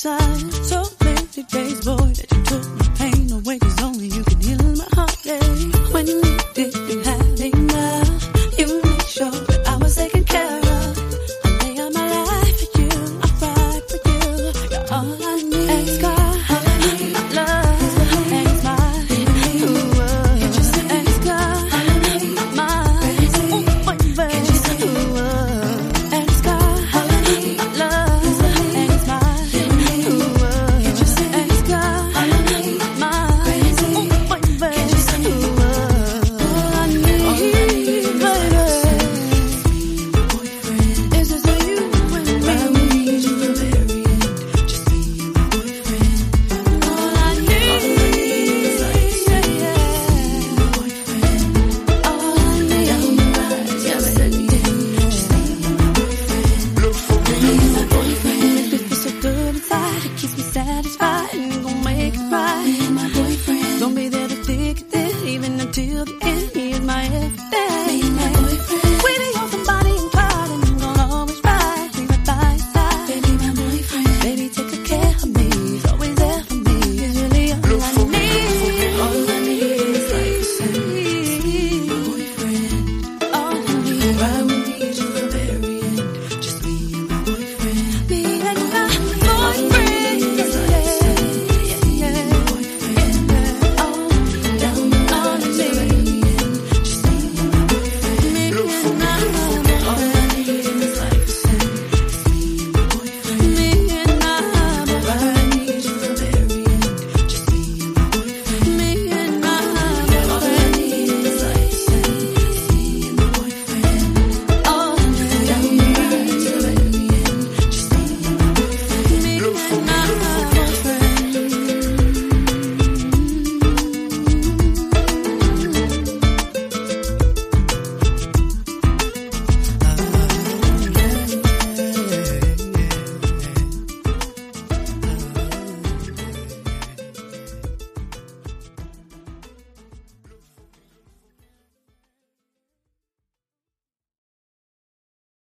side. So many days, boy, that you took my pain away. Cause only you can heal my heartache. When you did